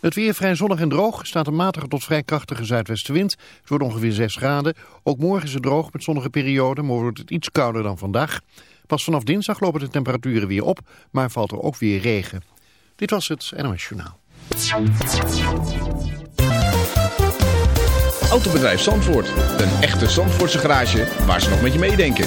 Het weer vrij zonnig en droog. staat een matige tot vrij krachtige zuidwestenwind. Het wordt ongeveer 6 graden. Ook morgen is het droog met zonnige perioden, maar wordt het iets kouder dan vandaag. Pas vanaf dinsdag lopen de temperaturen weer op, maar valt er ook weer regen. Dit was het NOS Journaal. Autobedrijf Zandvoort. Een echte Zandvoortse garage waar ze nog met je meedenken.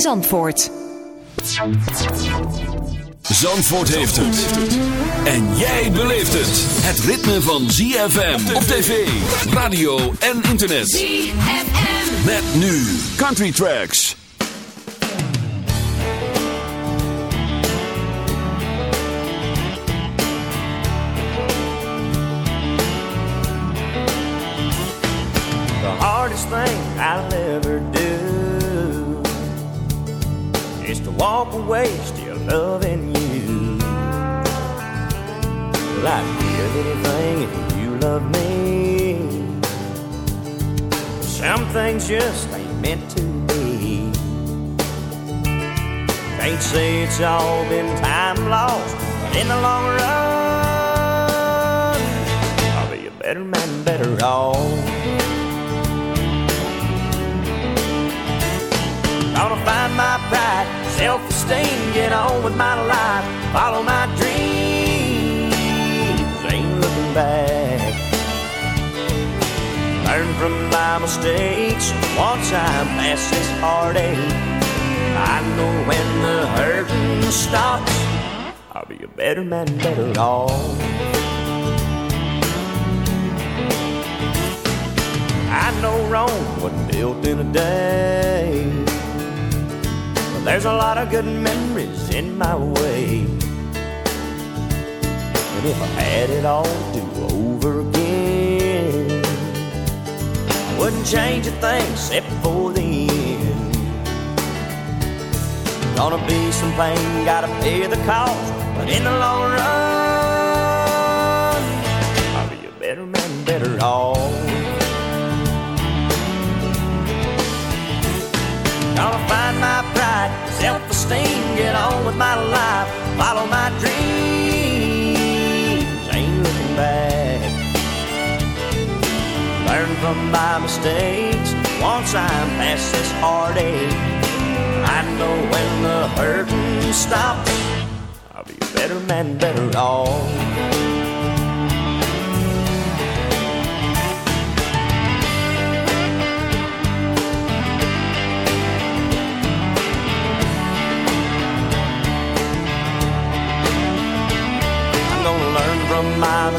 Zandvoort. Zandvoort heeft het. En jij beleeft het. Het ritme van ZFM op tv, radio en internet. ZFM. Met nu Country Tracks. The hardest thing I'll ever do is to walk away still loving you. Well, I'd give anything if you love me. Some things just ain't meant to be. Can't say it's all been time lost, but in the long run, I'll be a better man, better off. Gonna find my pride, self-esteem, get on with my life, follow my dreams, ain't looking back. Learn from my mistakes once I'm past this heartache. I know when the hurting stops, I'll be a better man, better off. I know Rome wasn't built in a day. But there's a lot of good memories in my way. And if I had it all to do over again, I wouldn't change a thing except for the end. Gonna be some pain, gotta pay the cost, but in the long run, I'll be a better man, better off. Self-esteem, get on with my life, follow my dreams, ain't looking back. Learn from my mistakes once I'm past this heartache. I know when the hurting stops, I'll be a better man, better off.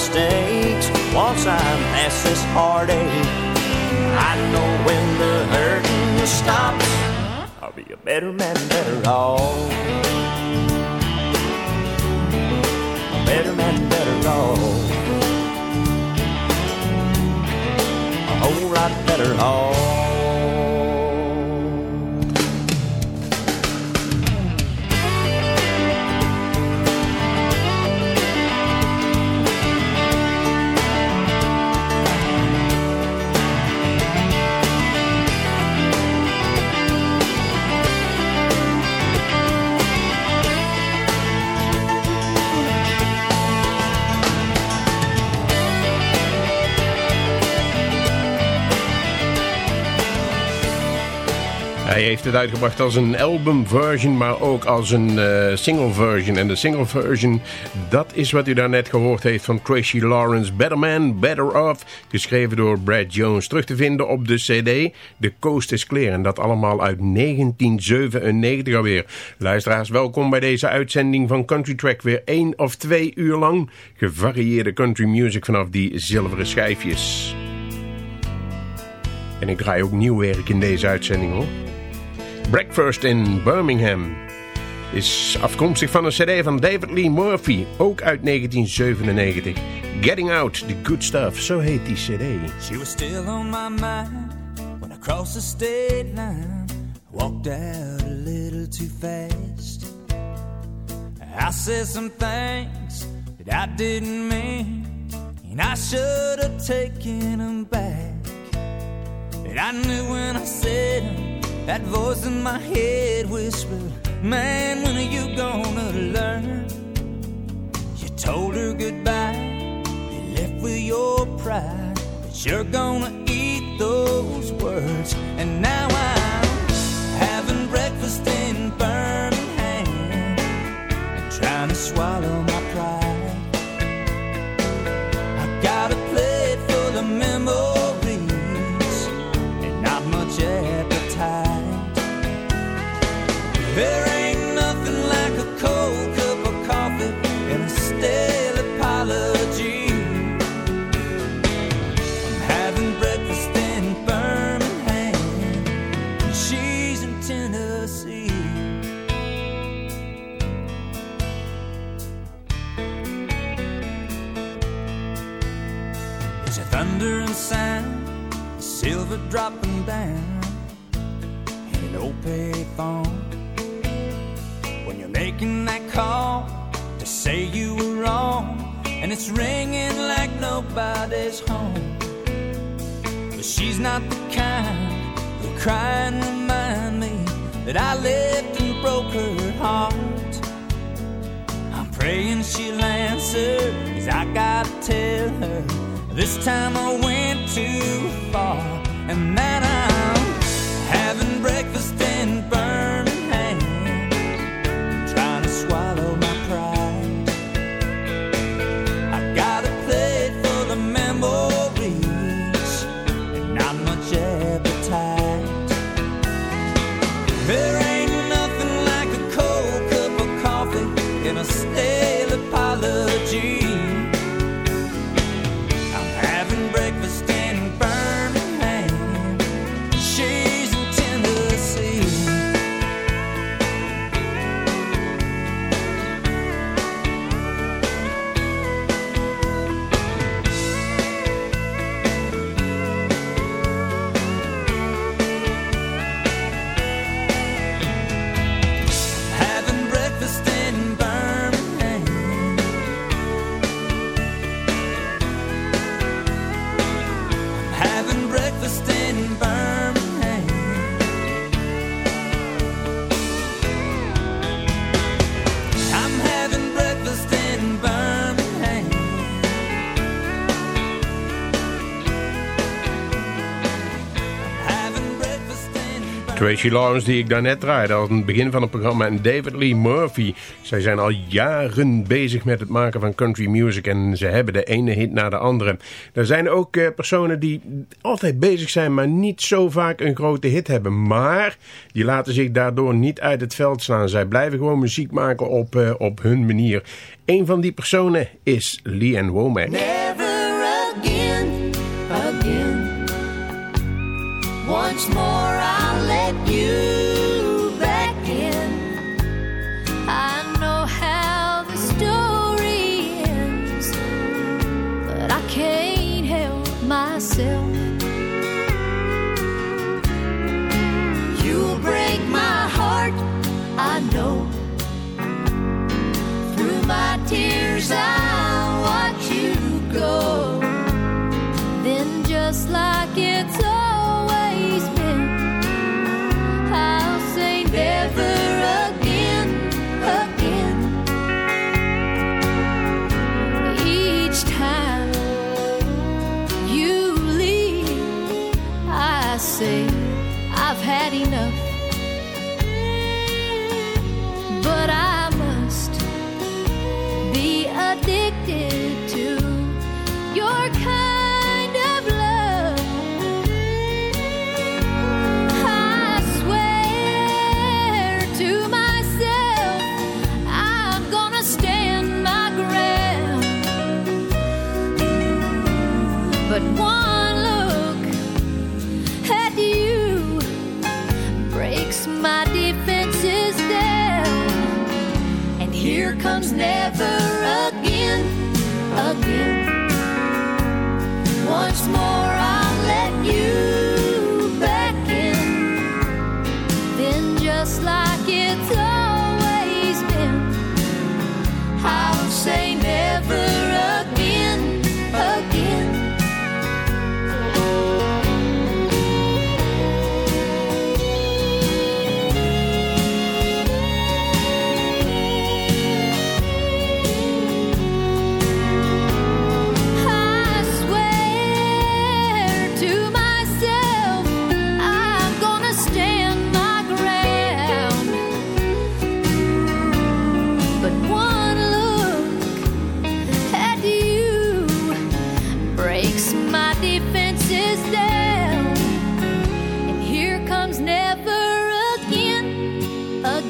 Mistakes once I'm past this heartache. I know when the hurting stops, I'll be a better man, better off. A better man, better off. A whole lot better off. Hij heeft het uitgebracht als een album version, maar ook als een uh. En de single version, dat is wat u daarnet gehoord heeft van Tracy Lawrence. Better Man, Better Off, geschreven door Brad Jones. Terug te vinden op de cd The Coast is Clear. En dat allemaal uit 1997 alweer. Luisteraars, welkom bij deze uitzending van Country Track. Weer één of twee uur lang gevarieerde country music vanaf die zilveren schijfjes. En ik draai ook nieuw werk in deze uitzending hoor. Breakfast in Birmingham is afkomstig van een cd van David Lee Murphy, ook uit 1997. Getting Out, The Good Stuff, zo heet die cd. She was still on my mind when I crossed the state line. Walked out a little too fast. I said some things that I didn't mean, and I should have taken them back. And I knew when I said them, that voice in my head whispered, Man, when are you gonna learn? You told her goodbye, you left with your pride, but you're gonna eat those words. And now dropping down, in an old payphone when you're making that call to say you were wrong, and it's ringing like nobody's home. But she's not the kind who cry and remind me that I left and broke her heart. I'm praying she'll answer, cause I gotta tell her this time I went too far, and that I'm having breakfast in Birmingham Tracy Lawrence die ik daarnet draaide aan het begin van het programma en David Lee Murphy. Zij zijn al jaren bezig met het maken van country music en ze hebben de ene hit na de andere. Er zijn ook eh, personen die altijd bezig zijn maar niet zo vaak een grote hit hebben. Maar die laten zich daardoor niet uit het veld slaan. Zij blijven gewoon muziek maken op, eh, op hun manier. Een van die personen is Lee Womack. Never tears, I'll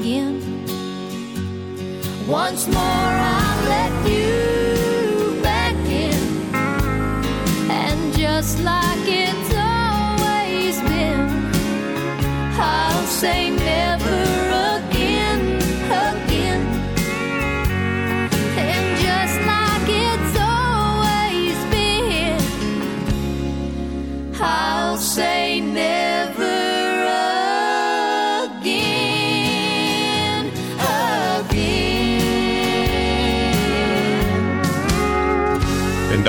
again. Once more I'll let you back in. And just like it's always been, I'll say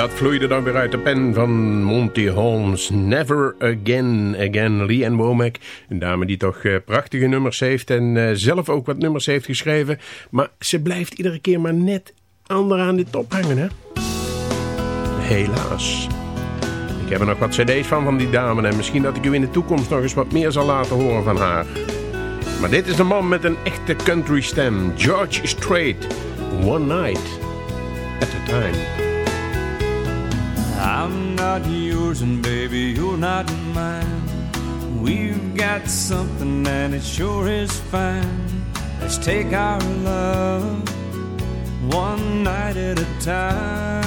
dat vloeide dan weer uit de pen van Monty Holmes. Never Again Again. Lee Ann Womack, een dame die toch eh, prachtige nummers heeft en eh, zelf ook wat nummers heeft geschreven. Maar ze blijft iedere keer maar net onderaan de top hangen, hè? Helaas. Ik heb er nog wat cd's van van die dame en misschien dat ik u in de toekomst nog eens wat meer zal laten horen van haar. Maar dit is een man met een echte country stem. George Strait. One night at a time. I'm not yours and baby, you're not mine. We've got something and it sure is fine. Let's take our love one night at a time.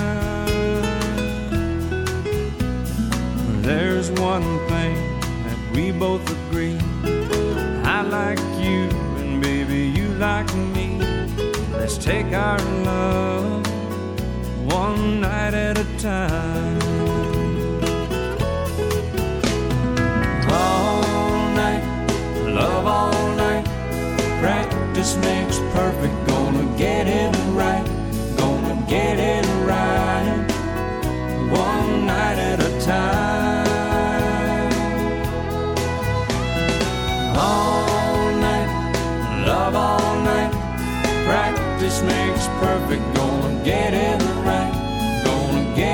There's one thing that we both agree. I like you and baby, you like me. Let's take our love one night at a time. All night, love all night. Practice makes perfect. Gonna get it right. Gonna get it right. One night at a time. All night, love all night. Practice makes perfect. Gonna get it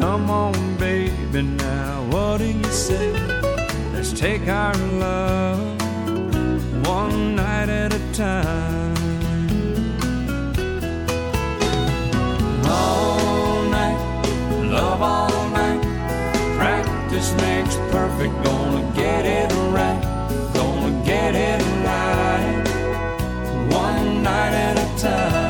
Come on, baby, now what do you say? Let's take our love one night at a time. All night, love all night. Practice makes perfect. Gonna get it right. Gonna get it right. One night at a time.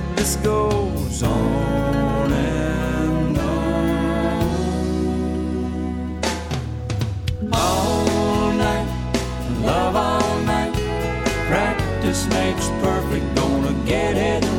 That this goes on and on. All night, love all night. Practice makes perfect. Gonna get it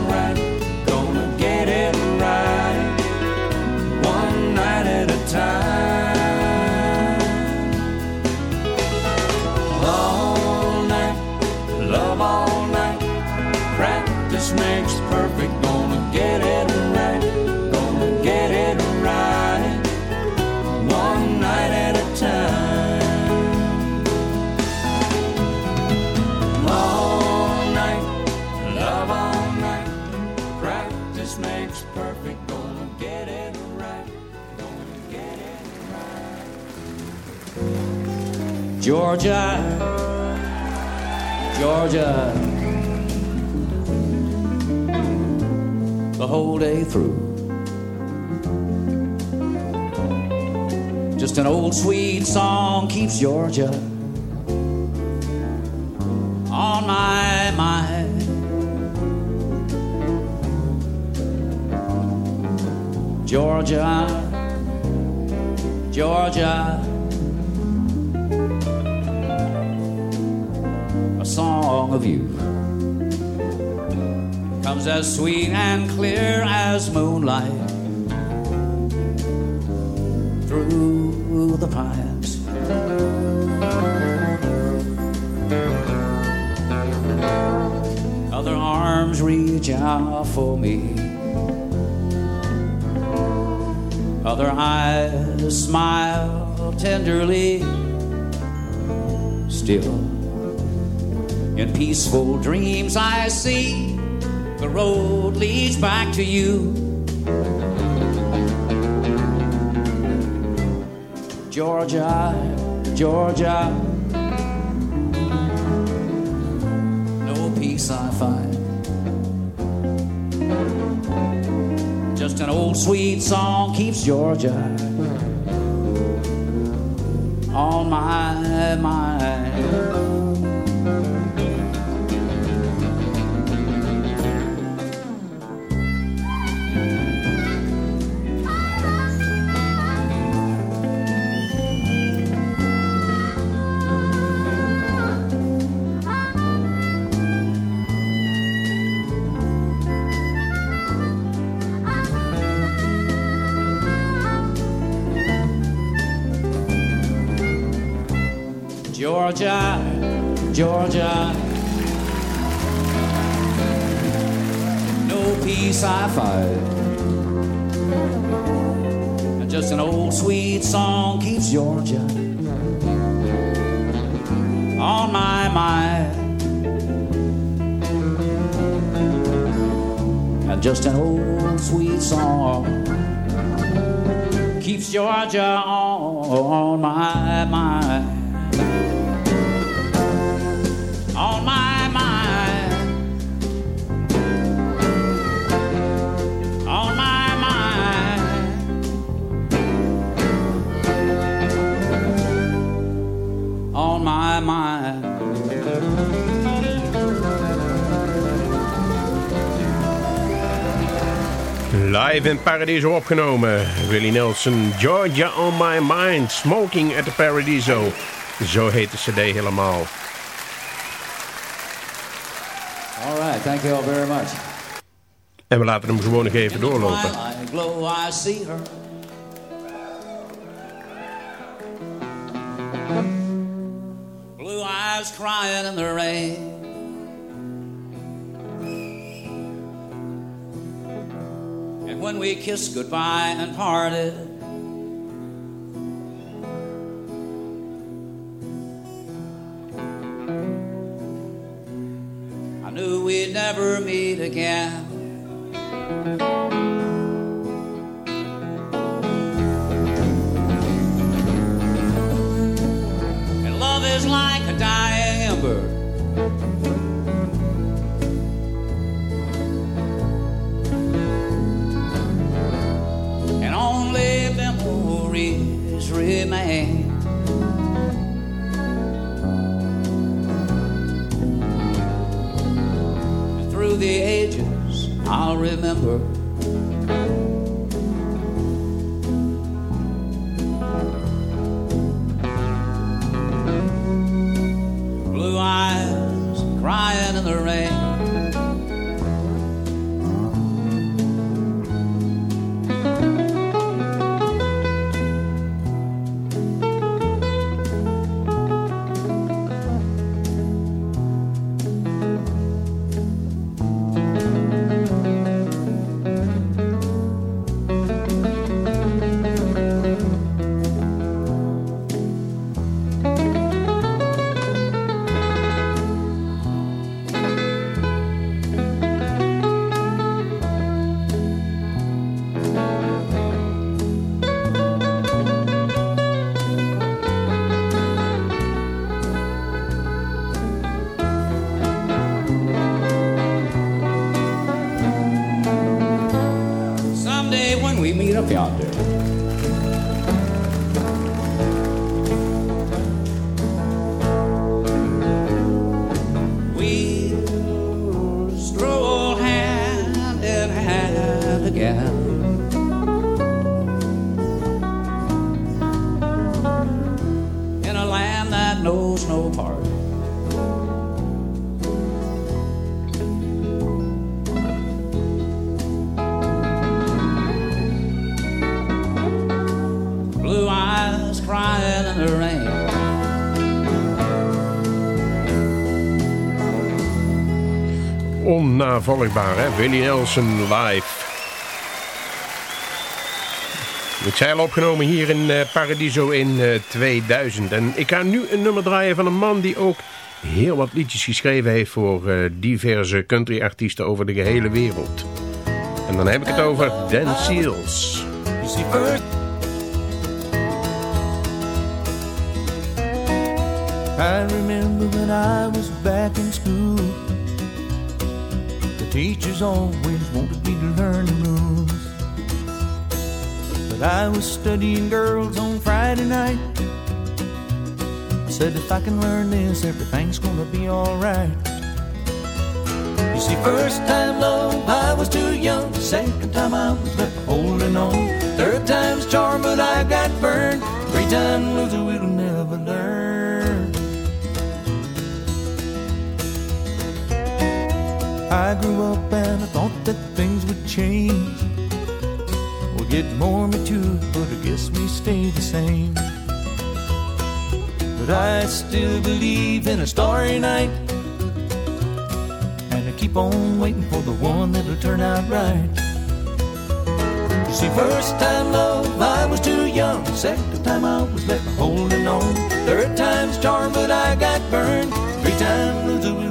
Georgia, Georgia, the whole day through. Just an old sweet song keeps Georgia on my mind. Georgia, Georgia, of you comes as sweet and clear as moonlight through the pines. Other arms reach out for me. Other eyes smile tenderly. Still, peaceful dreams, I see the road leads back to you. Georgia, Georgia. No peace I find. Just an old sweet song keeps Georgia on my mind. Georgia, Georgia. No peace I find. Just an old sweet song keeps Georgia on my mind. And just an old sweet song keeps Georgia on my mind. Live in Paradiso opgenomen. Willie Nelson, Georgia on my mind. Smoking at the Paradiso. Zo heet de cd helemaal. All right, thank you all very much. En we laten hem gewoon nog even doorlopen. Twilight glow, I see her. Blue eyes crying in the rain. When we kissed goodbye and parted, I knew we'd never meet again. Hè? Willie Nelson live. Ik zei al opgenomen hier in eh, Paradiso in eh, 2000. En ik ga nu een nummer draaien van een man die ook heel wat liedjes geschreven heeft... voor eh, diverse country-artiesten over de gehele wereld. En dan heb ik het over Dan Seals. I remember when I was back in school. Teachers always wanted me to learn the rules. But I was studying girls on Friday night. I said, if I can learn this, everything's gonna be alright. You see, first time love, I was too young. Second time I was left holding on. Third time's charm, but I got burned. Three time loser will I grew up and I thought that things would change. We'll get more mature, but I guess we stay the same. But I still believe in a starry night. And I keep on waiting for the one that'll turn out right. You see, first time love, I was too young. Second time I was left holding on. Third time's charm, but I got burned. Three time loser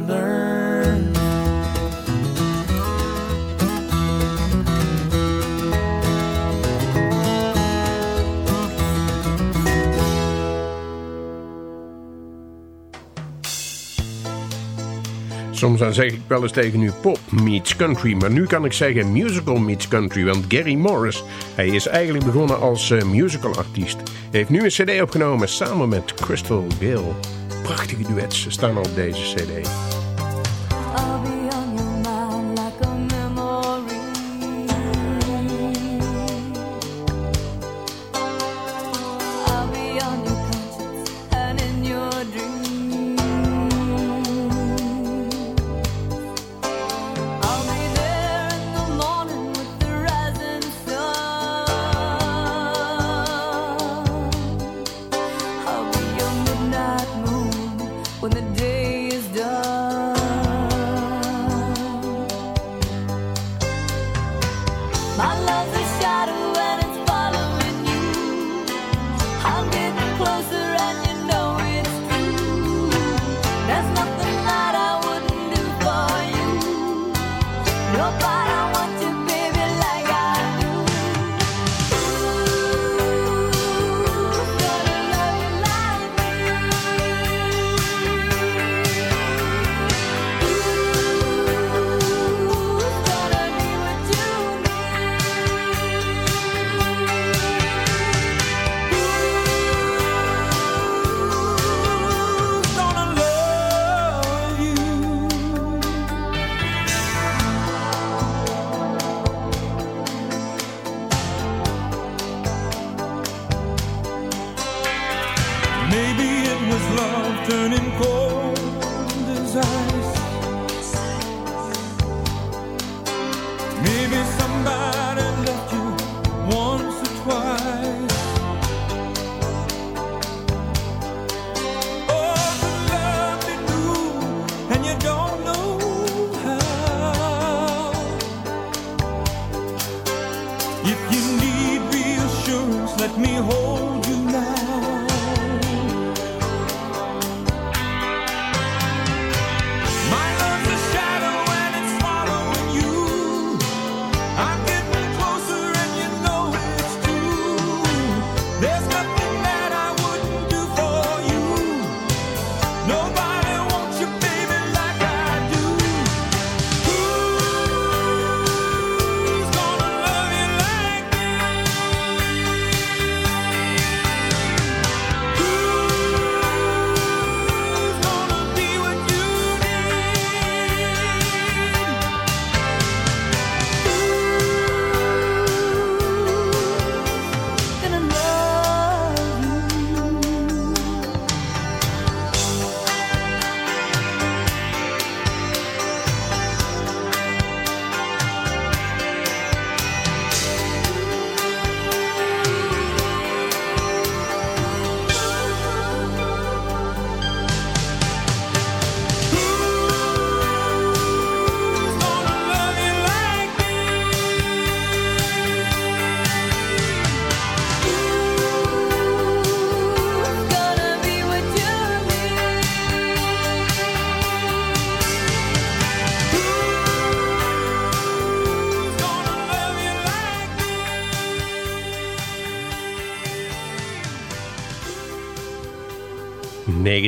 Soms dan zeg ik wel eens tegen u pop meets country. Maar nu kan ik zeggen musical meets country. Want Gary Morris, hij is eigenlijk begonnen als uh, musical artiest. Hij heeft nu een cd opgenomen samen met Crystal Gale. Prachtige duets staan op deze cd.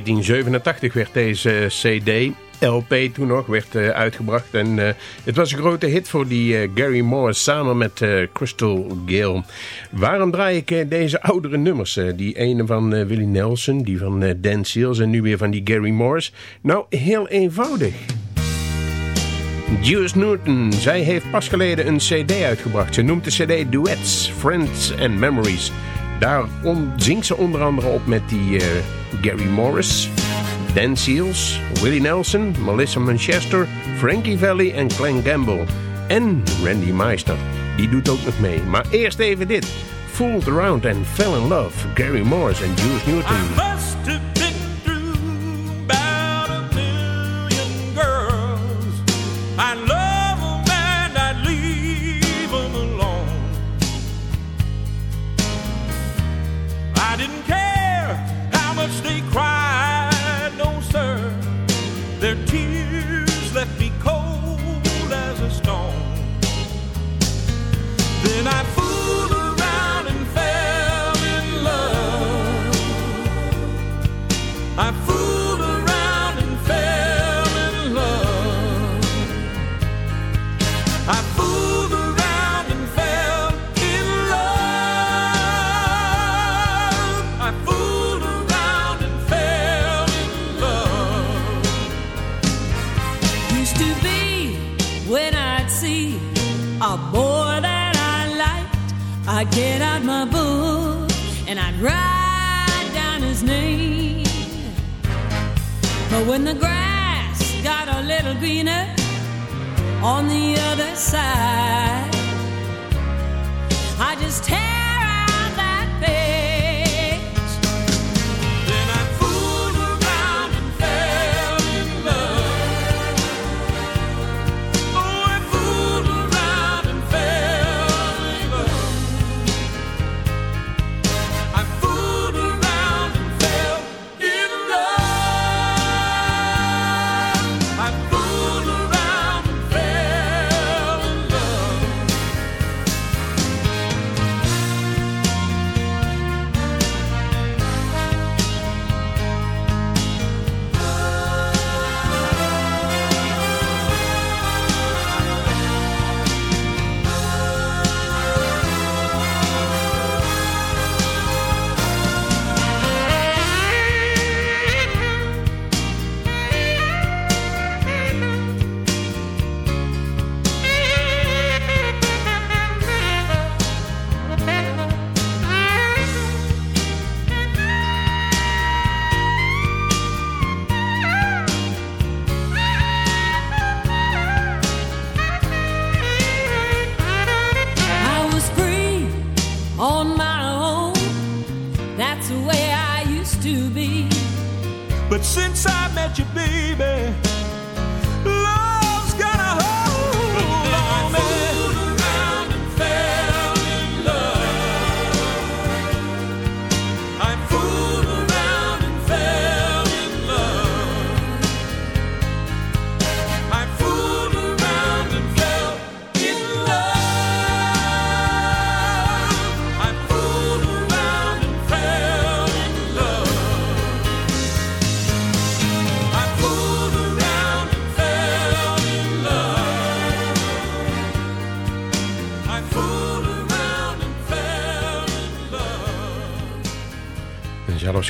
1987 werd deze CD, LP toen nog, werd eh, uitgebracht. En eh, het was een grote hit voor die eh, Gary Morris samen met eh, Crystal Gale. Waarom draai ik eh, deze oudere nummers? Eh, die ene van eh, Willie Nelson, die van eh, Dan Seals en nu weer van die Gary Morris. Nou, heel eenvoudig. Juice Newton, zij heeft pas geleden een cd uitgebracht. Ze noemt de cd Duets, Friends and Memories. Daar zingt ze onder andere op met die eh, Gary Morris, Dan Seals, Willie Nelson, Melissa Manchester, Frankie Valli en Glenn Gamble. En Randy Meister, die doet ook nog mee. Maar eerst even dit. Fooled Around and Fell in Love, Gary Morris en Juice Newton. I'd get out my book and I'd write down his name. But when the grass got a little greener on the other side,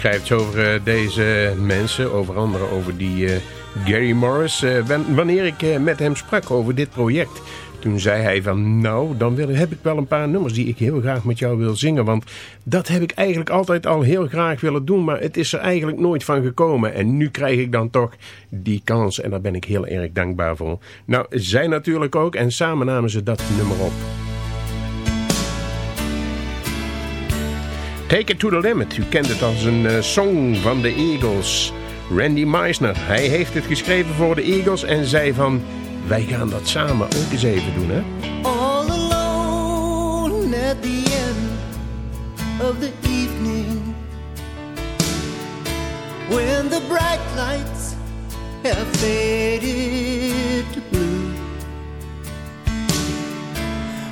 schrijft over deze mensen, over andere over die Gary Morris. wanneer ik met hem sprak over dit project, toen zei hij van nou, dan wil, heb ik wel een paar nummers die ik heel graag met jou wil zingen. Want dat heb ik eigenlijk altijd al heel graag willen doen, maar het is er eigenlijk nooit van gekomen. En nu krijg ik dan toch die kans en daar ben ik heel erg dankbaar voor. Nou, zij natuurlijk ook en samen namen ze dat nummer op. Take It To The Limit. U kent het als een uh, song van de Eagles. Randy Meisner, hij heeft het geschreven voor de Eagles en zei van... Wij gaan dat samen ook eens even doen, hè? All alone at the end of the evening When the bright lights have faded to blue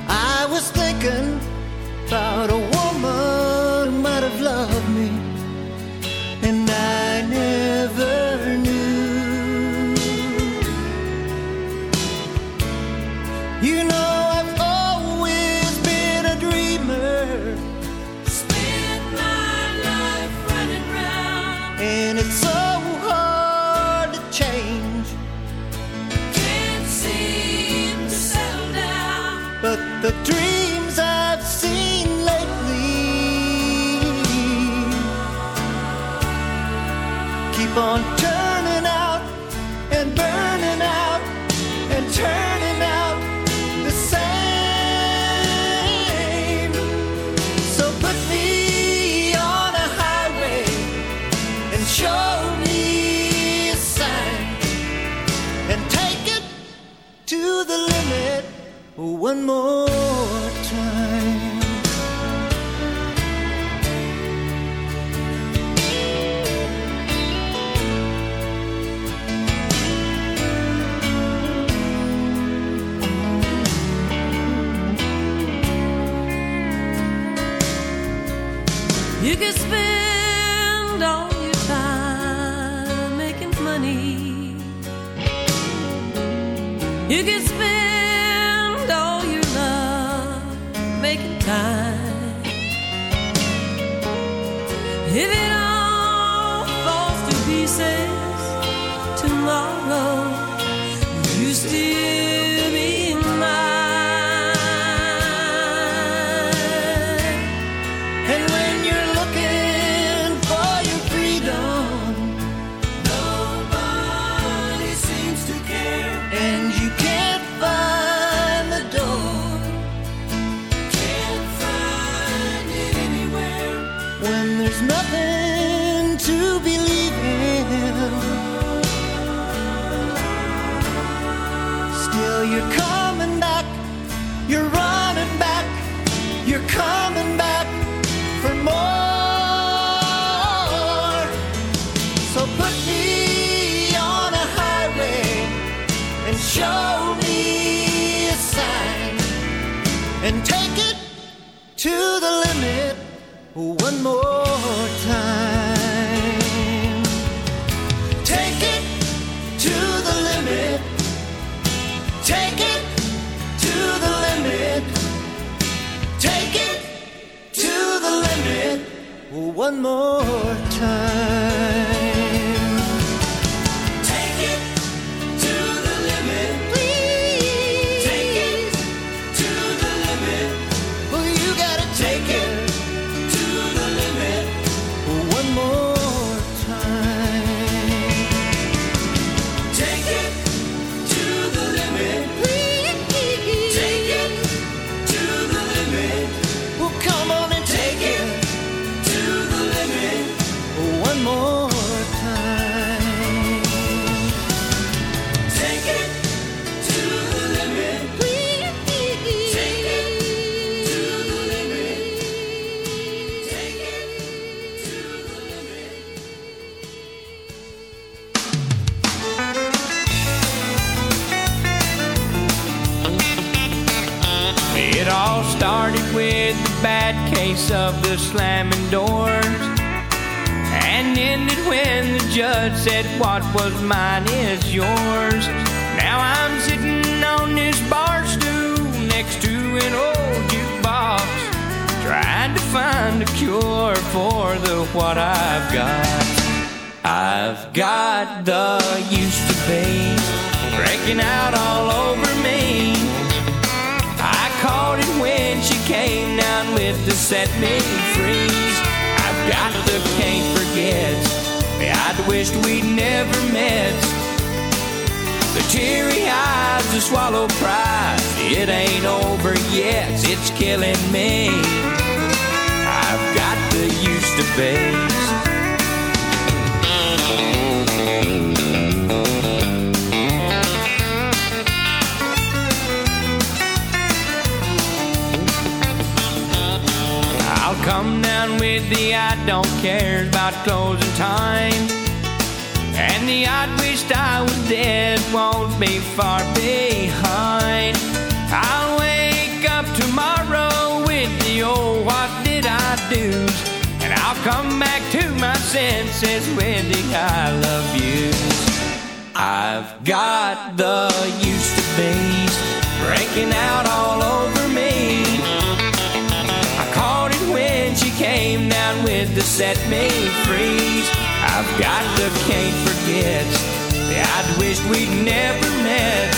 I was thinking about a woman might have loved me still you're one more of the slamming doors and ended when the judge said what was mine is yours. Now I'm sitting on this bar stool next to an old jukebox trying to find a cure for the what I've got. I've got the used to be breaking out all over with the set me free. I've got the can't forget. I'd wished we'd never met. The teary eyes, the swallow pride. It ain't over yet, it's killing me. I've got the used to be. Come down with the I don't care about closing time. And the I wished I was dead won't be far behind. I'll wake up tomorrow with the old what did I do? And I'll come back to my senses with the I love yous. I've got the used to be's breaking out all over the set me free. I've got the can't forget. I'd wished we'd never met.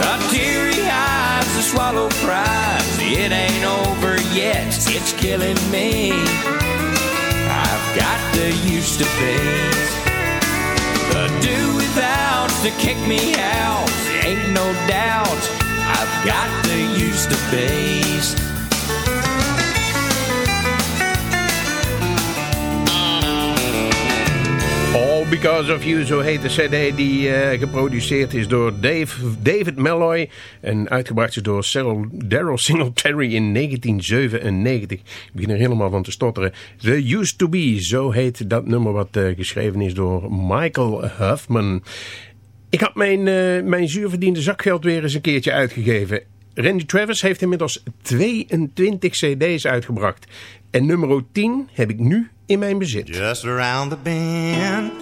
The teary eyes, the swallow pride. It ain't over yet, it's killing me. I've got the used to be. The do without to kick me out. Ain't no doubt. I've got the used to be's. Because of You, zo heet de cd die eh, geproduceerd is door Dave, David Malloy en uitgebracht is door Cyril- Daryl Singletary in 1997. Ik begin er helemaal van te stotteren. The Used To Be, zo heet dat nummer wat eh, geschreven is door Michael Huffman. Ik had mijn, eh, mijn zuurverdiende zakgeld weer eens een keertje uitgegeven. Randy Travis heeft inmiddels 22 cd's uitgebracht. En nummer 10 heb ik nu in mijn bezit. Just around the bend,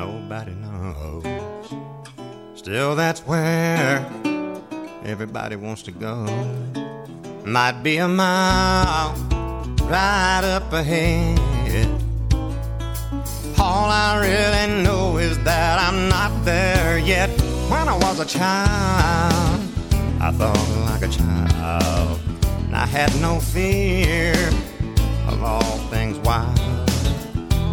nobody knows. Still, that's where everybody wants to go. Might be a mile right up ahead. All I really know is that I'm not there yet. When I was a child, I thought like a child. And I had no fear of all things wild.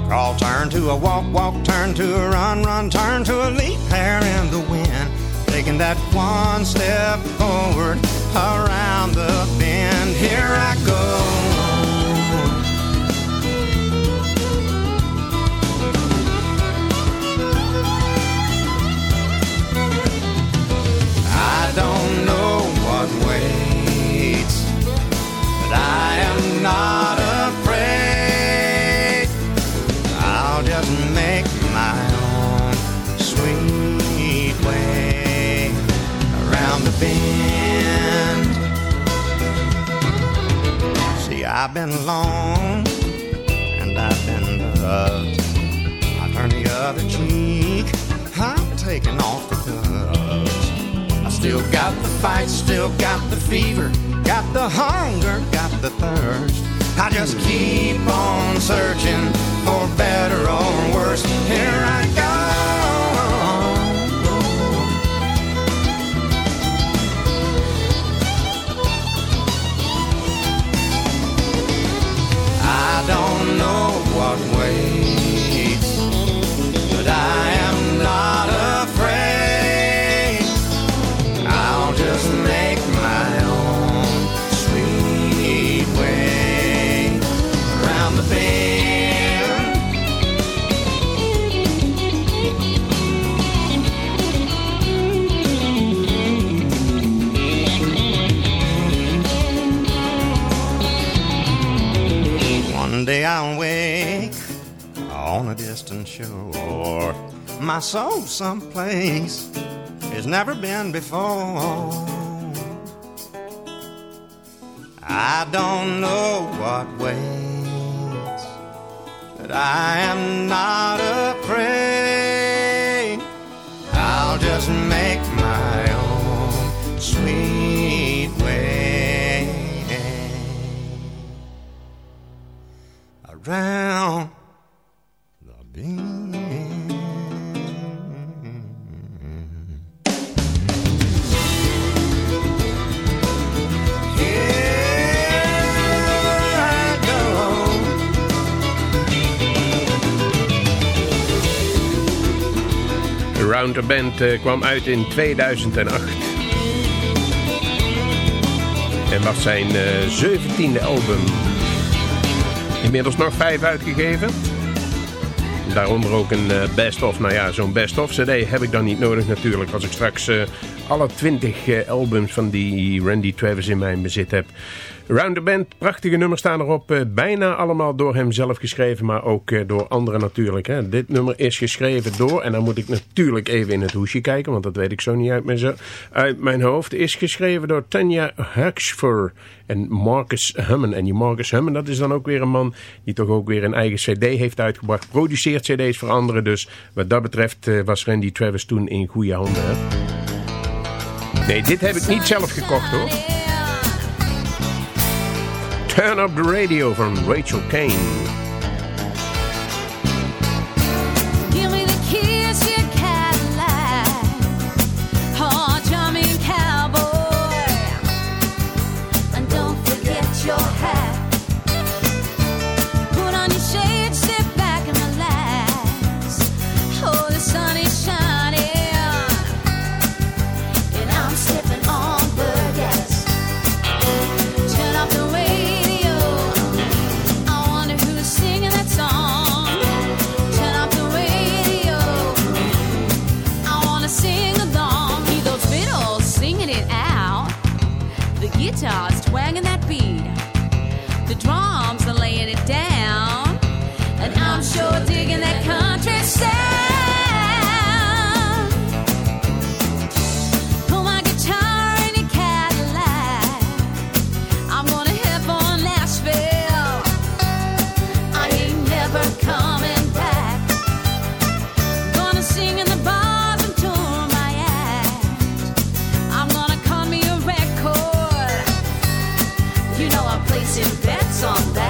Crawl, turn to a walk, walk, turn to a run, run, turn to a leap, hair in the wind. Taking that one step forward around the bend. Here I go. I don't know what waits, but I am not bend. See, I've been alone and I've been loved. I turn the other cheek. I'm taking off the gloves. I still got the fight, still got the fever, got the hunger, got the thirst. I just keep on searching my soul someplace it's never been before. I don't know what waits, but I am not afraid. I'll just make my own sweet way around De the Band eh, kwam uit in 2008. En was zijn eh, zeventiende e album. Inmiddels nog vijf uitgegeven. Daaronder ook een eh, best-of. Nou ja, zo'n best-of cd heb ik dan niet nodig natuurlijk. Als ik straks alle twintig albums van die Randy Travis in mijn bezit heb... Round the Band, prachtige nummers staan erop. Eh, bijna allemaal door hem zelf geschreven, maar ook eh, door anderen natuurlijk. Hè. Dit nummer is geschreven door, en dan moet ik natuurlijk even in het hoesje kijken, want dat weet ik zo niet uit mijn, uit mijn hoofd. Is geschreven door Tanya Huxford en Marcus Hummen. En die Marcus Hummen, dat is dan ook weer een man die toch ook weer een eigen cd heeft uitgebracht. Produceert cd's voor anderen, dus wat dat betreft eh, was Randy Travis toen in goede handen. Hè. Nee, dit heb ik niet zelf gekocht hoor. Turn Up the Radio from Rachel Kane. placing bets on that.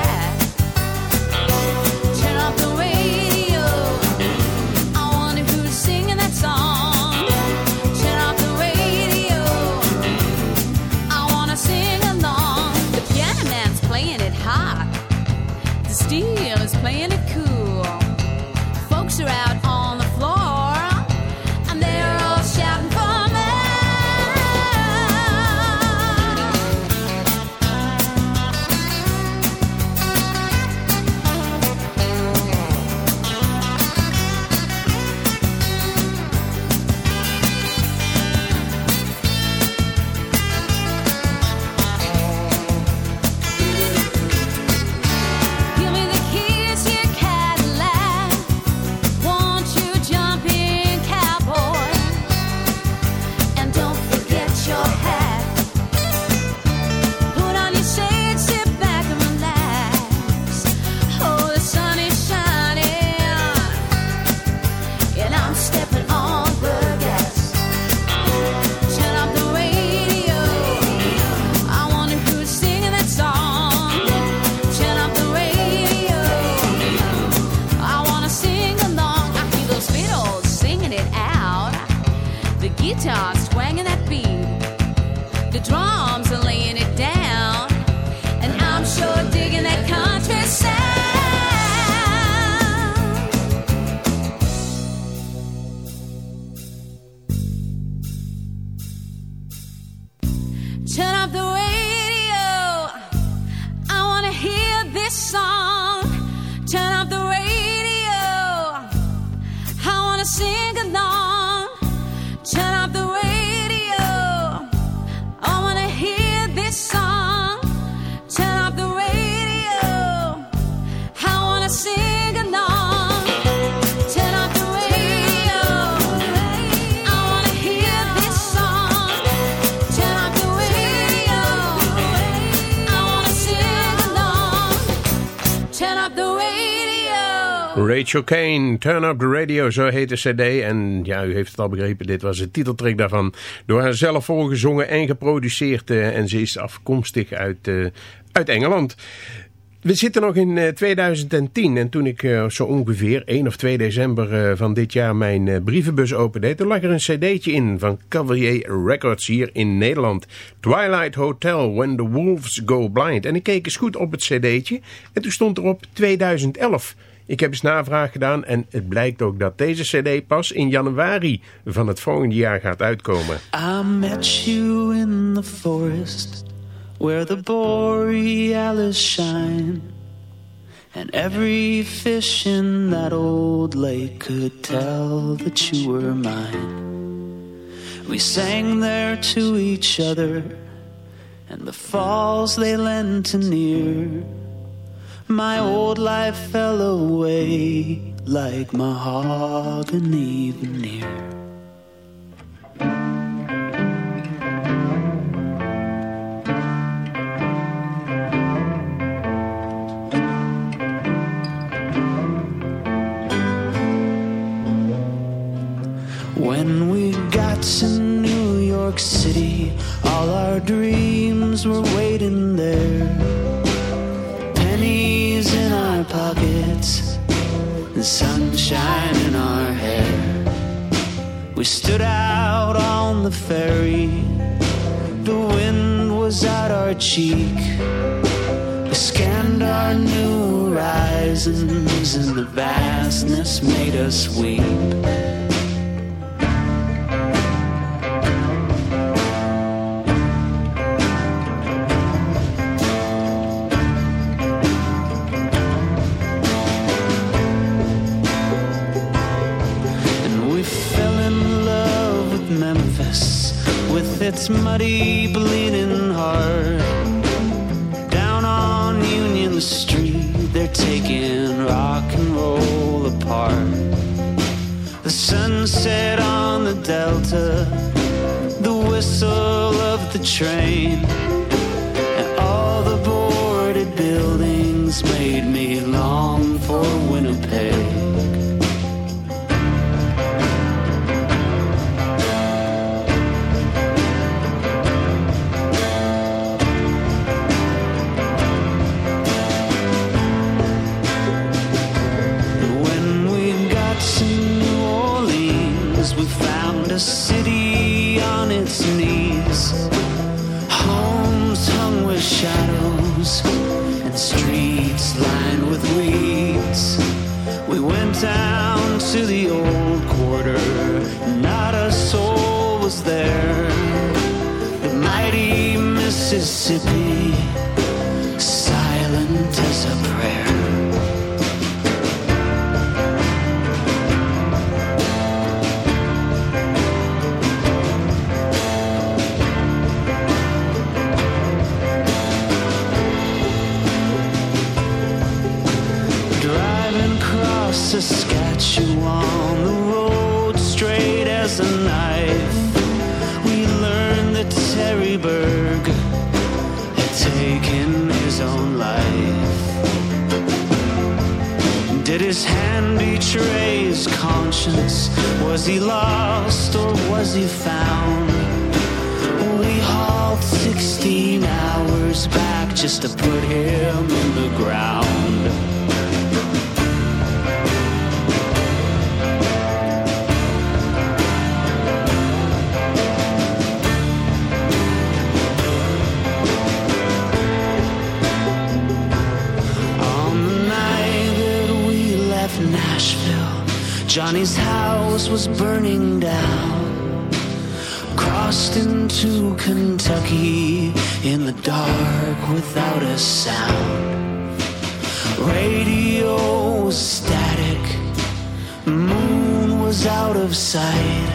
Rachel Kane, Turn Up The Radio, zo heet de cd. En ja, u heeft het al begrepen, dit was de titeltrack daarvan. Door haar zelf voorgezongen en geproduceerd. Eh, en ze is afkomstig uit, eh, uit Engeland. We zitten nog in eh, 2010 en toen ik zo ongeveer 1 of 2 december van dit jaar mijn brievenbus opende, toen lag er een cd'tje in van Cavalier Records hier in Nederland. Twilight Hotel, When the Wolves Go Blind. En ik keek eens goed op het cd'tje en toen stond erop 2011. Ik heb eens navraag gedaan en het blijkt ook dat deze cd pas in januari van het volgende jaar gaat uitkomen. I met you in the forest where the borealis shine. And every fish in that old lake could tell that you were mine. We sang there to each other, and the falls they lent an ear. My old life fell away like mahogany veneer. When we got to New York City, all our dreams were waiting there. Sunshine in our hair. We stood out on the ferry, the wind was at our cheek. We scanned our new horizons, and the vastness made us weep. Muddy, bleeding conscience? Was he lost or was he found? We hauled 16 hours back just to put him in the ground. Without a sound. Radio was static, moon was out of sight.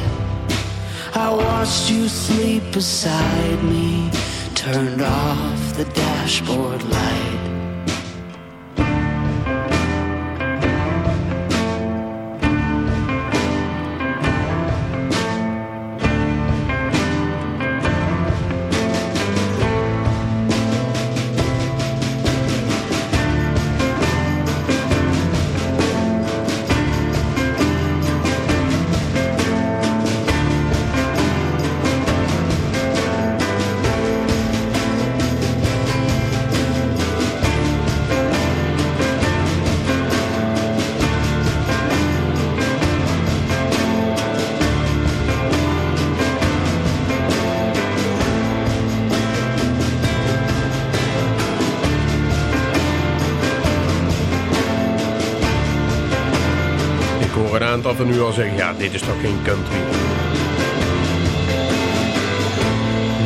I watched you sleep beside me, turned off the dashboard light. Hoor een aantal van u al zeggen, ja, dit is toch geen country.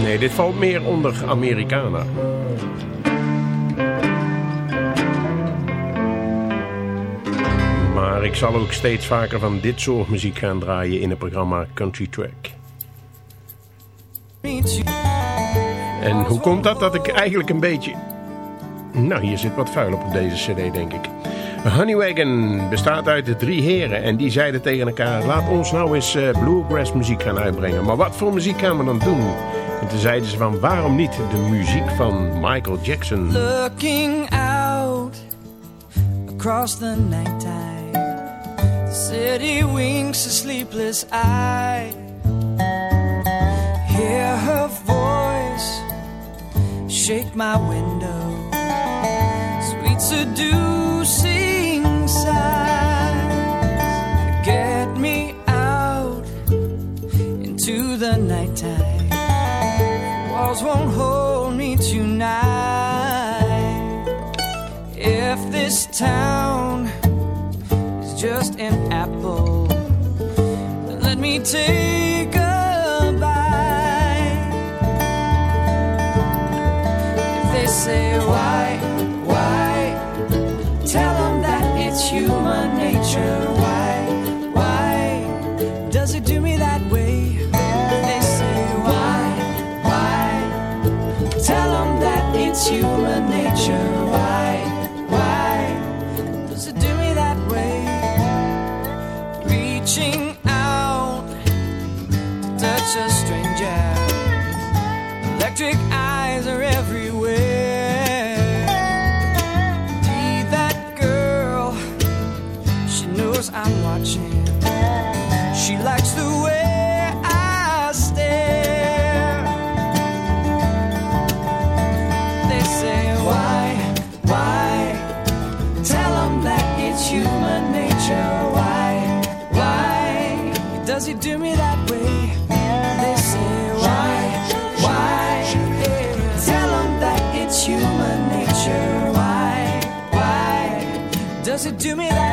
Nee, dit valt meer onder Americana. Maar ik zal ook steeds vaker van dit soort muziek gaan draaien in het programma Country Track. En hoe komt dat? Dat ik eigenlijk een beetje... Nou, hier zit wat vuil op deze cd, denk ik. Honeywagon bestaat uit de drie heren en die zeiden tegen elkaar... laat ons nou eens uh, bluegrass muziek gaan uitbrengen. Maar wat voor muziek gaan we dan doen? En toen zeiden ze van waarom niet de muziek van Michael Jackson? Out across the the city winks a sleepless eye. Hear her voice shake my window, sweet the nighttime. Walls won't hold me tonight. If this town is just an apple, then let me take a bite. If they say why, why, tell them that it's human nature. Why, why does it do me that way? electric eye. Does it do me that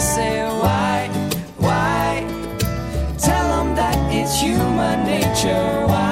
say why, why, tell them that it's human nature. Why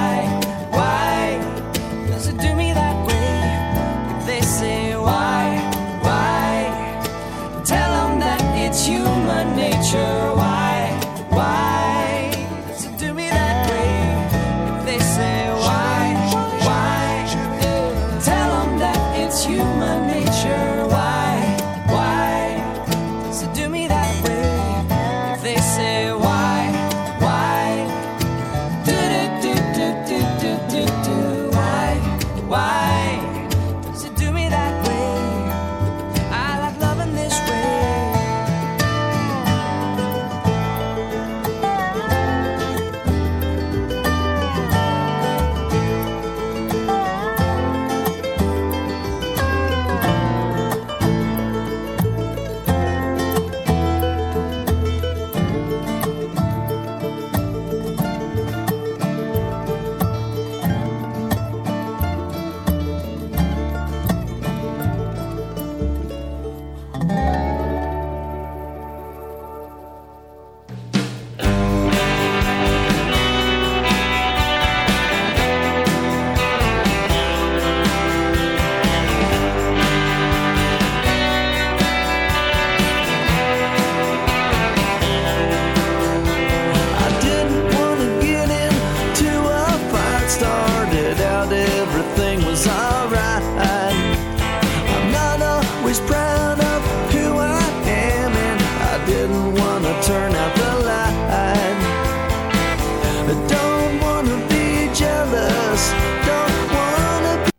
jealous. Don't wanna be.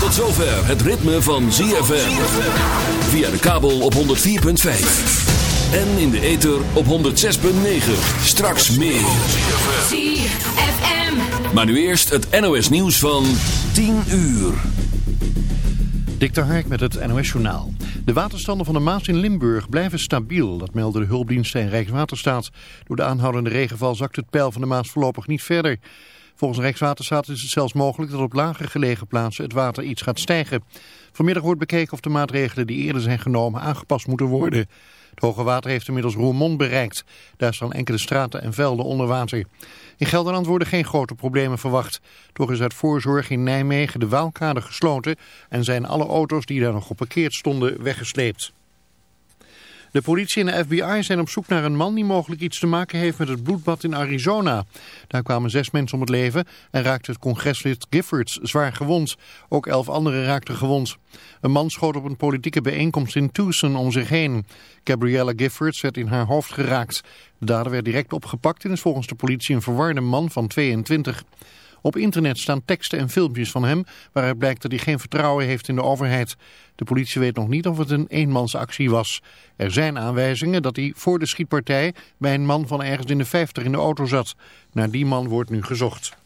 Tot zover het ritme van ZFM. Via de kabel op 104.5. En in de ether op 106.9. Straks meer. ZFM. Maar nu eerst het NOS nieuws van 10 uur. Dik de Hark met het NOS-journaal. De waterstanden van de Maas in Limburg blijven stabiel. Dat melden de hulpdiensten en Rijkswaterstaat. Door de aanhoudende regenval zakt het peil van de Maas voorlopig niet verder. Volgens Rijkswaterstaat is het zelfs mogelijk dat op lager gelegen plaatsen het water iets gaat stijgen. Vanmiddag wordt bekeken of de maatregelen die eerder zijn genomen aangepast moeten worden. Het hoge water heeft inmiddels Roermond bereikt. Daar staan enkele straten en velden onder water. In Gelderland worden geen grote problemen verwacht. Toch is uit voorzorg in Nijmegen de Waalkade gesloten en zijn alle auto's die daar nog geparkeerd stonden weggesleept. De politie en de FBI zijn op zoek naar een man die mogelijk iets te maken heeft met het bloedbad in Arizona. Daar kwamen zes mensen om het leven en raakte het congreslid Giffords zwaar gewond. Ook elf anderen raakten gewond. Een man schoot op een politieke bijeenkomst in Tucson om zich heen. Gabriella Giffords werd in haar hoofd geraakt. De dader werd direct opgepakt en is volgens de politie een verwarde man van 22. Op internet staan teksten en filmpjes van hem waaruit blijkt dat hij geen vertrouwen heeft in de overheid. De politie weet nog niet of het een eenmansactie was. Er zijn aanwijzingen dat hij voor de schietpartij bij een man van ergens in de 50 in de auto zat. Naar die man wordt nu gezocht.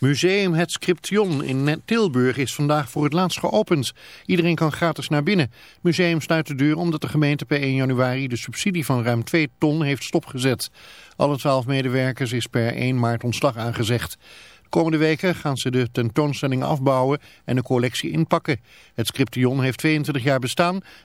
Museum Het Scription in Tilburg is vandaag voor het laatst geopend. Iedereen kan gratis naar binnen. Museum sluit de deur omdat de gemeente per 1 januari de subsidie van ruim 2 ton heeft stopgezet. Alle 12 medewerkers is per 1 maart ontslag aangezegd. De komende weken gaan ze de tentoonstelling afbouwen en de collectie inpakken. Het Scription heeft 22 jaar bestaan